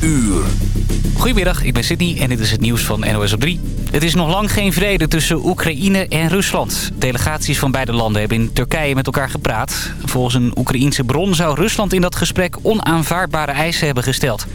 uur. Goedemiddag, ik ben Sydney en dit is het nieuws van NOS op 3. Het is nog lang geen vrede tussen Oekraïne en Rusland. Delegaties van beide landen hebben in Turkije met elkaar gepraat. Volgens een Oekraïense bron zou Rusland in dat gesprek onaanvaardbare eisen hebben gesteld.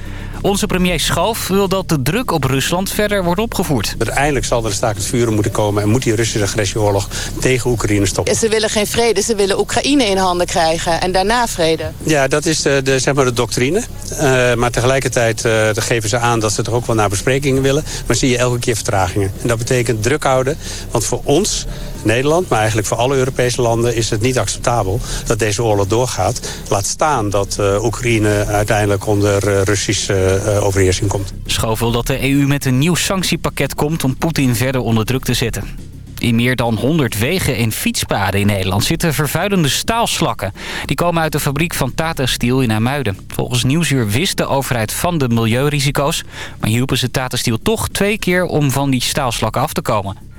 Onze premier Schoof wil dat de druk op Rusland verder wordt opgevoerd. Uiteindelijk zal er een staakt het vuren moeten komen... en moet die Russische agressieoorlog tegen Oekraïne stoppen. Ze willen geen vrede, ze willen Oekraïne in handen krijgen en daarna vrede. Ja, dat is de, de zeg maar de doctrine. Uh, maar tegelijkertijd uh, geven ze aan dat ze toch ook wel naar besprekingen willen. Maar zie je elke keer vertragingen. En dat betekent druk houden, want voor ons... Nederland, maar eigenlijk voor alle Europese landen is het niet acceptabel dat deze oorlog doorgaat. Laat staan dat uh, Oekraïne uiteindelijk onder uh, Russische uh, overheersing komt. Schoof wil dat de EU met een nieuw sanctiepakket komt om Poetin verder onder druk te zetten. In meer dan 100 wegen en fietspaden in Nederland zitten vervuilende staalslakken. Die komen uit de fabriek van Tata Steel in Amuiden. Volgens Nieuwsuur wist de overheid van de milieurisico's... maar hielpen ze Tata Steel toch twee keer om van die staalslakken af te komen.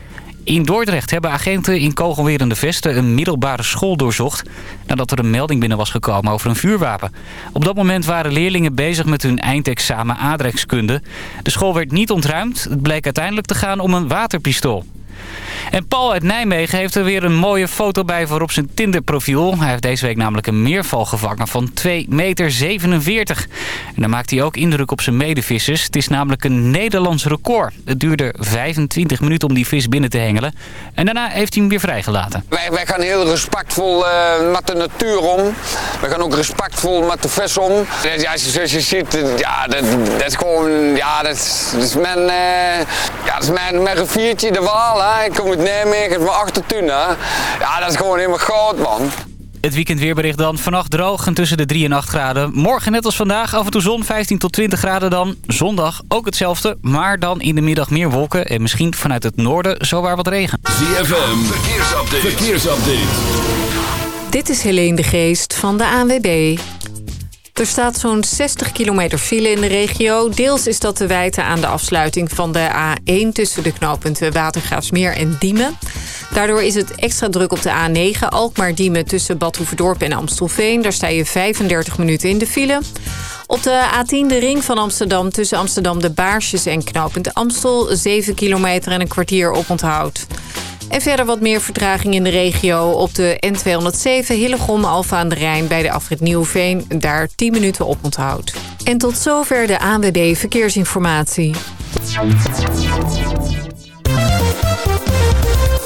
In Dordrecht hebben agenten in kogelwerende vesten een middelbare school doorzocht... nadat er een melding binnen was gekomen over een vuurwapen. Op dat moment waren leerlingen bezig met hun eindexamen aardrijkskunde. De school werd niet ontruimd. Het bleek uiteindelijk te gaan om een waterpistool. En Paul uit Nijmegen heeft er weer een mooie foto bij voor op zijn Tinder-profiel. Hij heeft deze week namelijk een meerval gevangen van 2,47 meter. En dan maakt hij ook indruk op zijn medevissers. Het is namelijk een Nederlands record. Het duurde 25 minuten om die vis binnen te hengelen. En daarna heeft hij hem weer vrijgelaten. Wij, wij gaan heel respectvol uh, met de natuur om. We gaan ook respectvol met de vis om. Ja, zoals je ziet, ja, dat, dat is gewoon... Ja, dat is, mijn, uh, ja, dat is mijn, mijn riviertje, de Waal. Hè. Ik uit Nijmegen, mijn achtertuin. Hè. Ja, dat is gewoon helemaal goud, man. Het weekendweerbericht dan. Vannacht droog en tussen de 3 en 8 graden. Morgen net als vandaag af en toe zon, 15 tot 20 graden dan. Zondag ook hetzelfde, maar dan in de middag meer wolken... en misschien vanuit het noorden zowaar wat regen. ZFM, verkeersupdate. verkeersupdate. Dit is Helene de Geest van de ANWB. Er staat zo'n 60 kilometer file in de regio. Deels is dat te wijten aan de afsluiting van de A1... tussen de knooppunten Watergraafsmeer en Diemen. Daardoor is het extra druk op de A9 Alkmaar-Diemen... tussen Bad Hoeverdorp en Amstelveen. Daar sta je 35 minuten in de file. Op de A10 de ring van Amsterdam tussen Amsterdam de Baarsjes en knooppunt Amstel... 7 kilometer en een kwartier op onthoud. En verder wat meer vertraging in de regio op de N207 Hillegom Alfa aan de Rijn bij de afrit Nieuwveen. Daar 10 minuten op onthoud. En tot zover de ANWB Verkeersinformatie.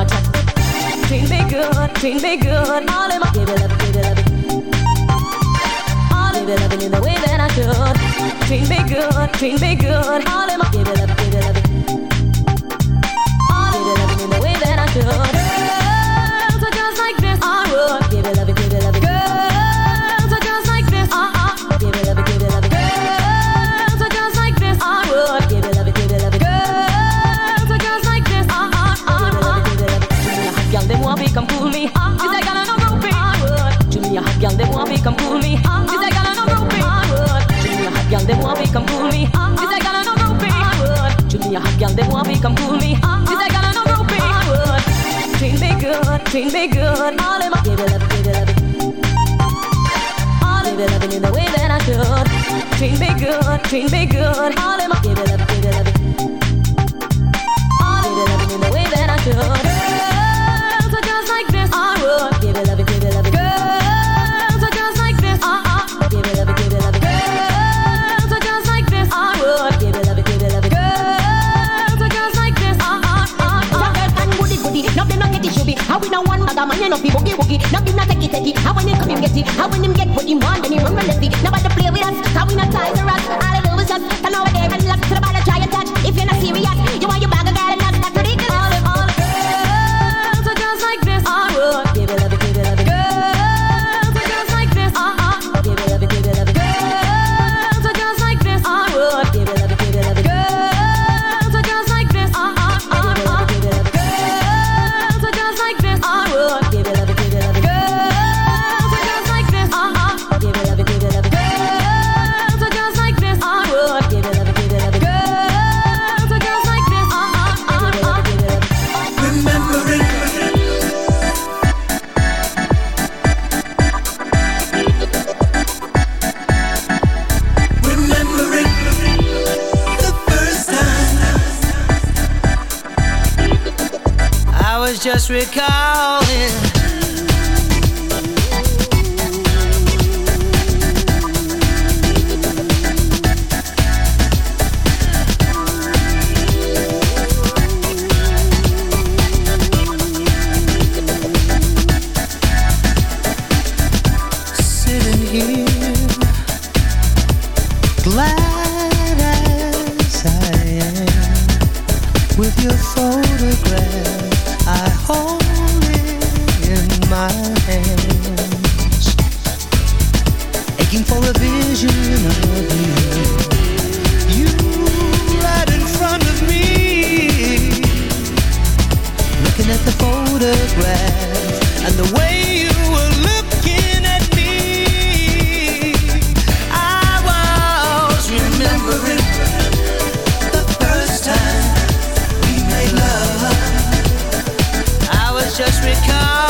my touch. Treat me good, clean me good, all in my give it up, give it up. All in it up in the way that I should. Clean me good, clean me good, all in my give it up, give it up. All in it up in the way that I should. she a hot girl, they want me, come cool me. She say, girl, I know groupie. Would. Treat me good, treat me good. All in my give it up, give it up. All in it up in the way that I should. Treat me good, treat me good. All in my give it up, give it up. All in it up in the way that I should. no be boogie boogie. Nothing not take it take it. How when him come him get it. How when him get what him want then he run the Nobody just recall.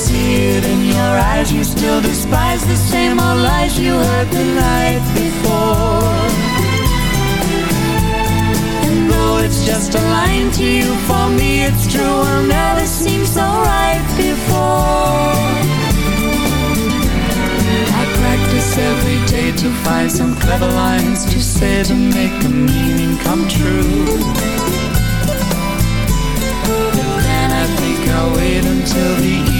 See it in your eyes. You still despise the same old lies you heard the night before. And though it's just a line to you, for me it's true. Will never seem so right before. I practice every day to find some clever lines to say to make the meaning come true. But then I think I'll wait until the evening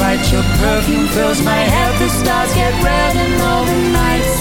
time is right, your perfume fills my head, the stars get red and all the nights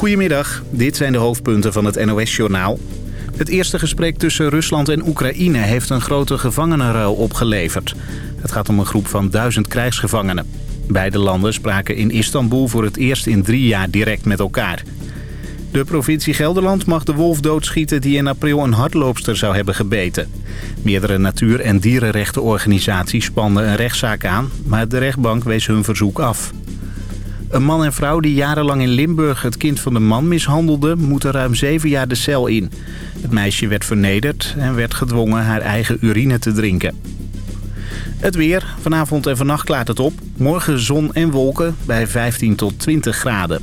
Goedemiddag, dit zijn de hoofdpunten van het NOS-journaal. Het eerste gesprek tussen Rusland en Oekraïne heeft een grote gevangenenruil opgeleverd. Het gaat om een groep van duizend krijgsgevangenen. Beide landen spraken in Istanbul voor het eerst in drie jaar direct met elkaar. De provincie Gelderland mag de wolf doodschieten die in april een hardloopster zou hebben gebeten. Meerdere natuur- en dierenrechtenorganisaties spanden een rechtszaak aan, maar de rechtbank wees hun verzoek af. Een man en vrouw die jarenlang in Limburg het kind van de man mishandelden... moeten ruim zeven jaar de cel in. Het meisje werd vernederd en werd gedwongen haar eigen urine te drinken. Het weer. Vanavond en vannacht klaart het op. Morgen zon en wolken bij 15 tot 20 graden.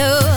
love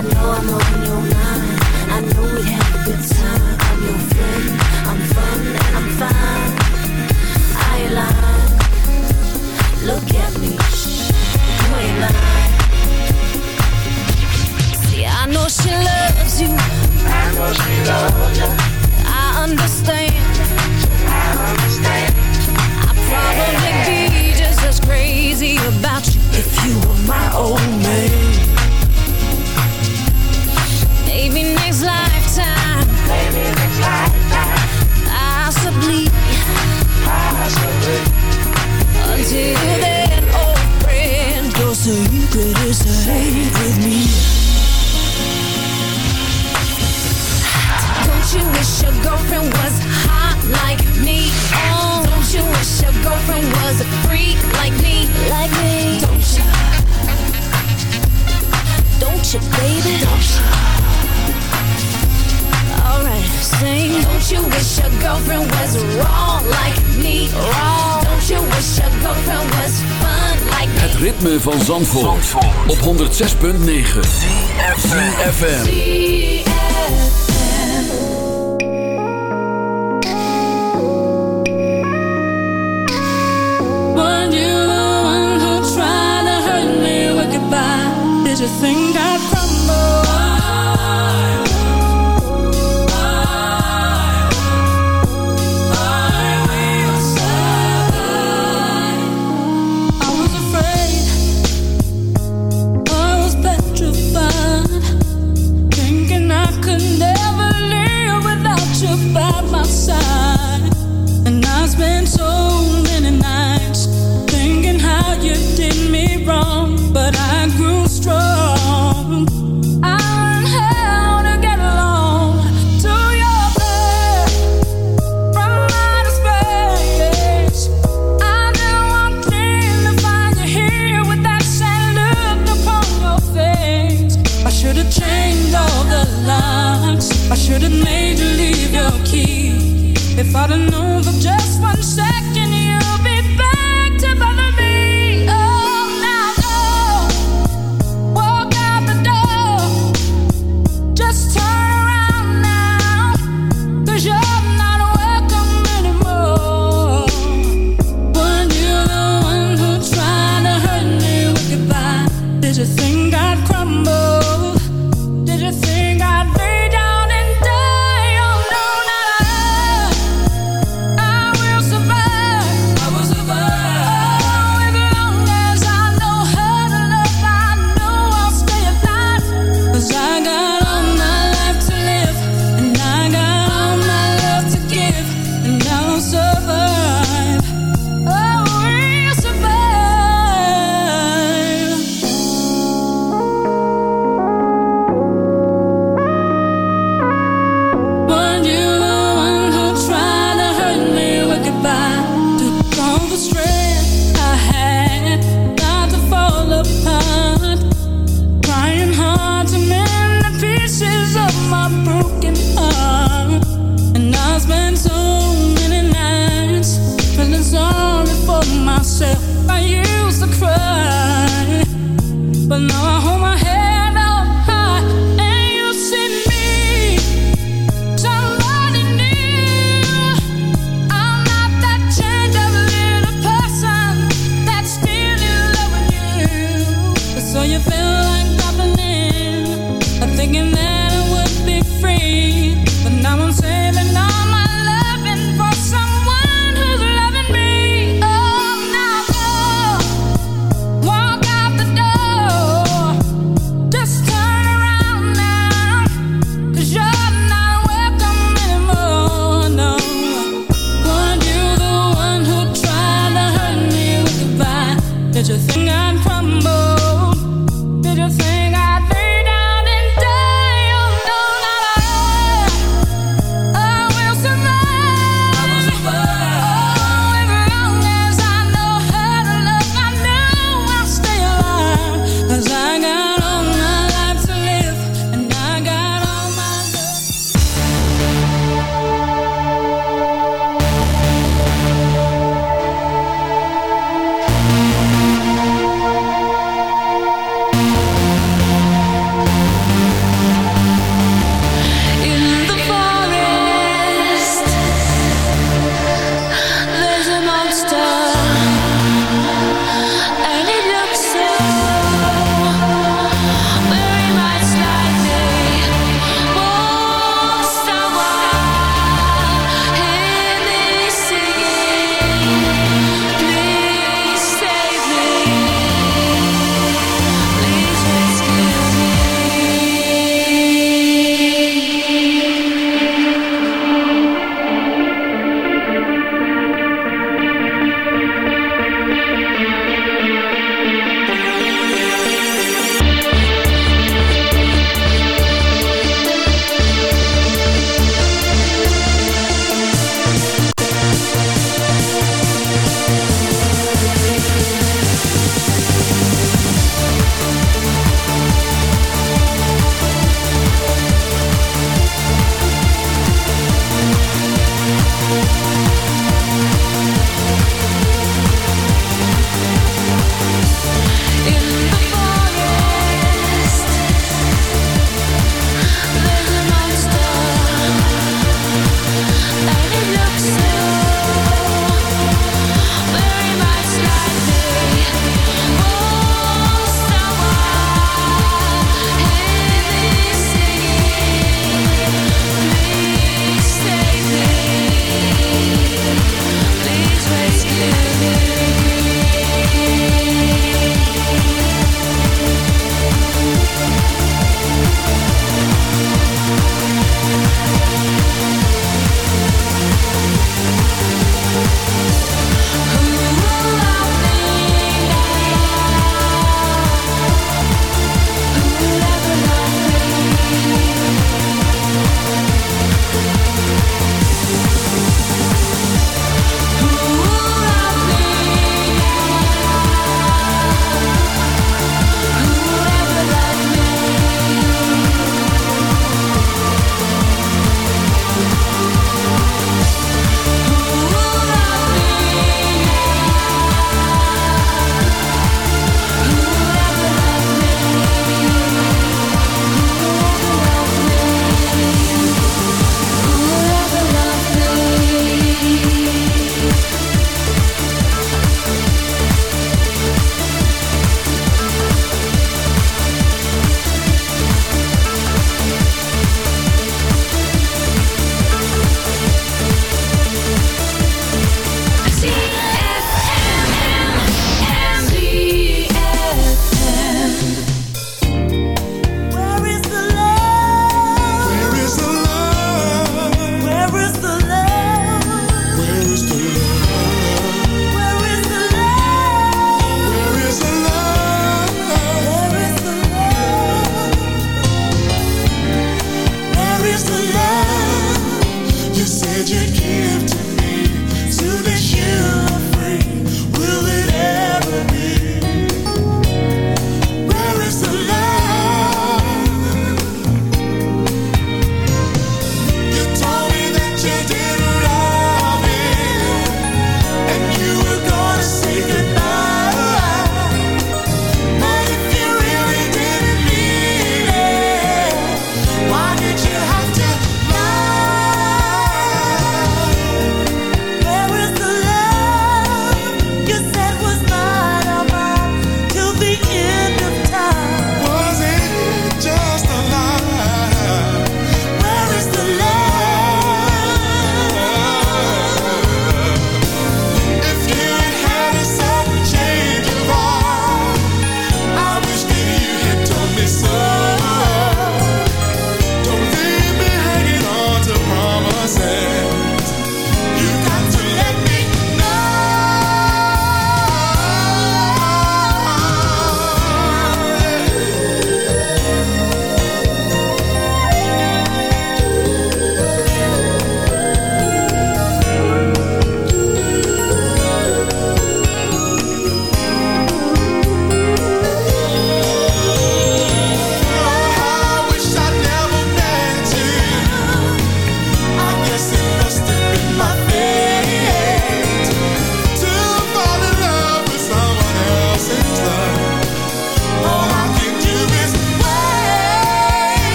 I know I'm on your mind. I know we'd have a good time. I'm your friend. I'm fun and I'm fine. I lying. Look at me. You ain't lying. See, I know she loves you. I know she loves you. I understand. I understand. I'd probably be just as crazy about you if you were my old man. Girlfriend was wrong like me? Wrong. Don't you wish your girlfriend was fun like me? Het ritme van Zandvoort, op 106.9 FM. Weren't you the one who tried to hurt me with goodbye? Did you think I'd crumble? But I know.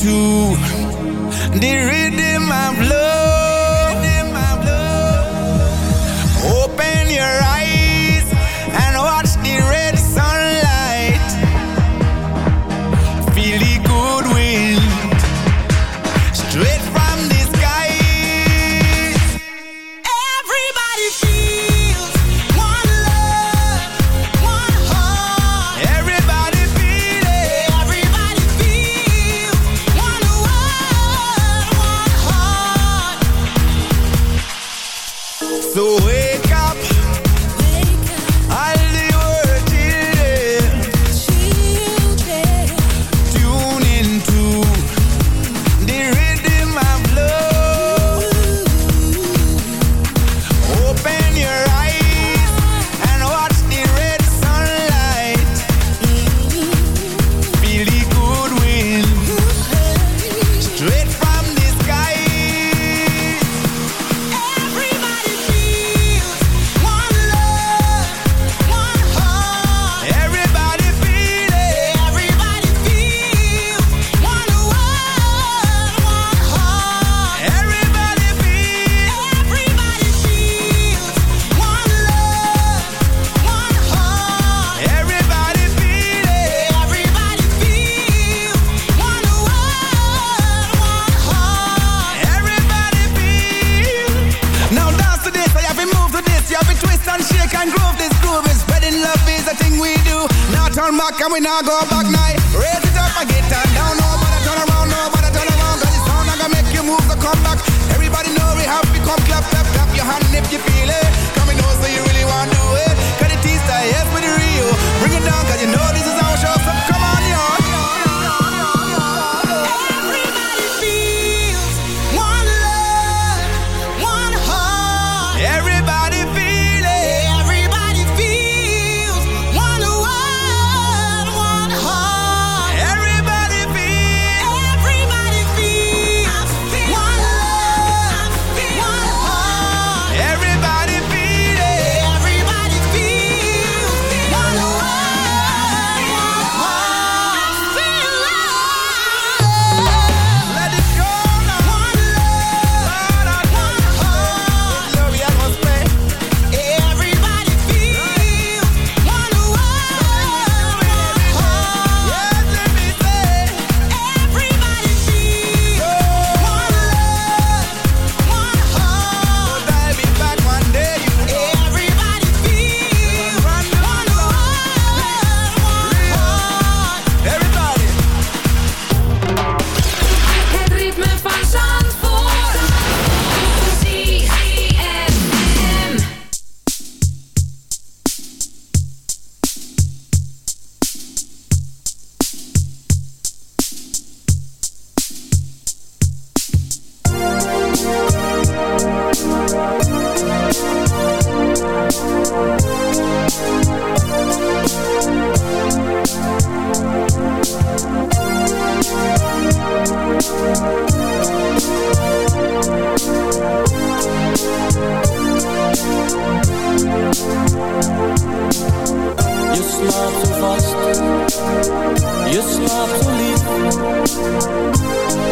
to the rhythm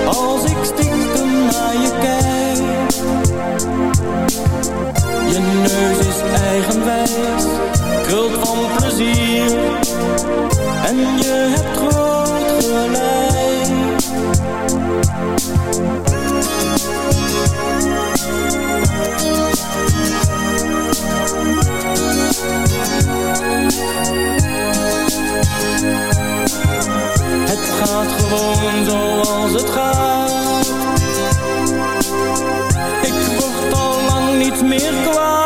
Als ik stiekem naar je kijk. Je neus is eigenwijs Krult van plezier. En je gewoon zoals het gaat. Ik word al lang niet meer kwaad.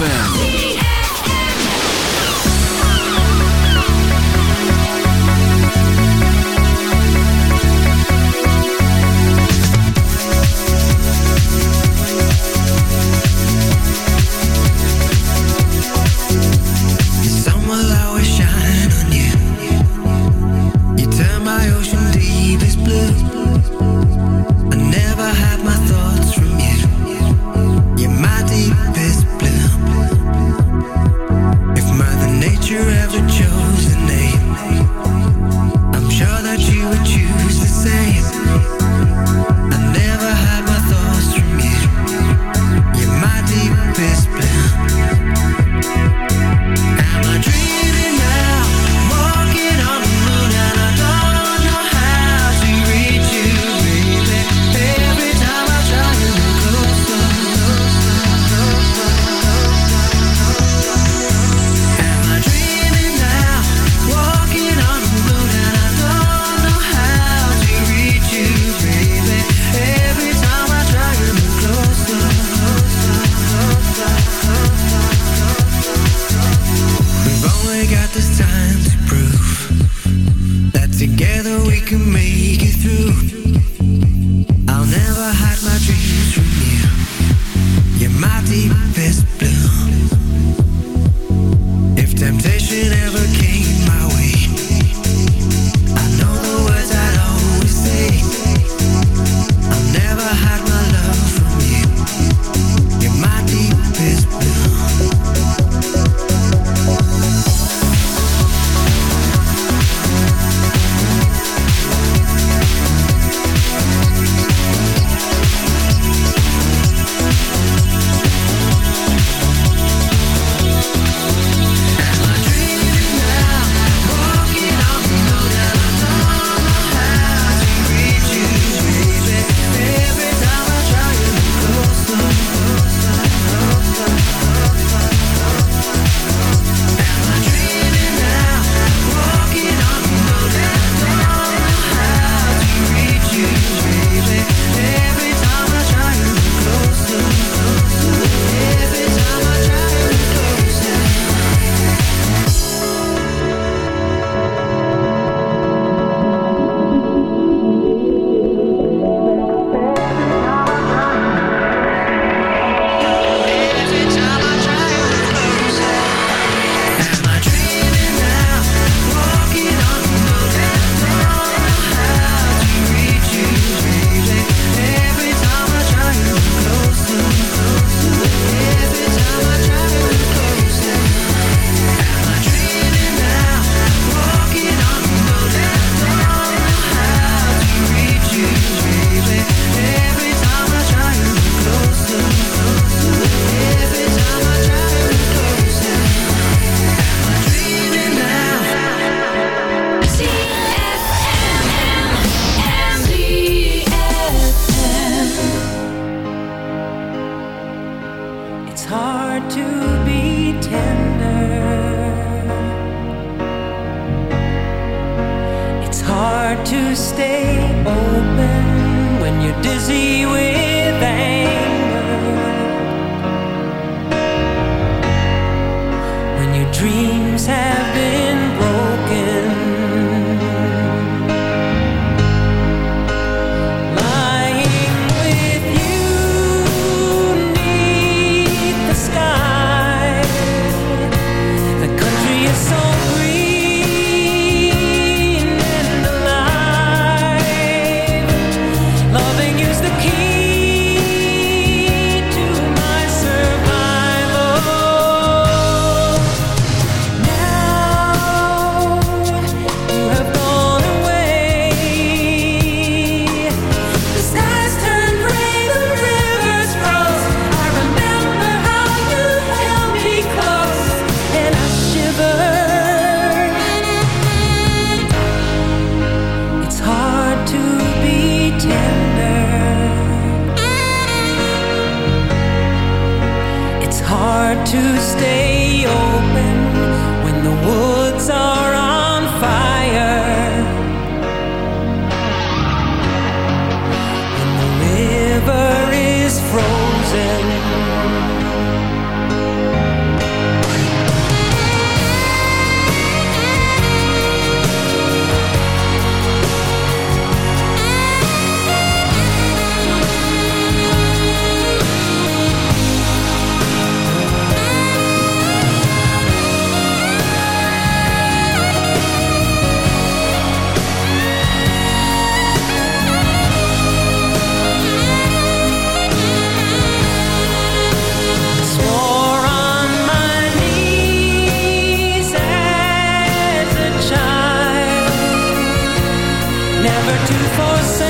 ZFM. see never to forsake.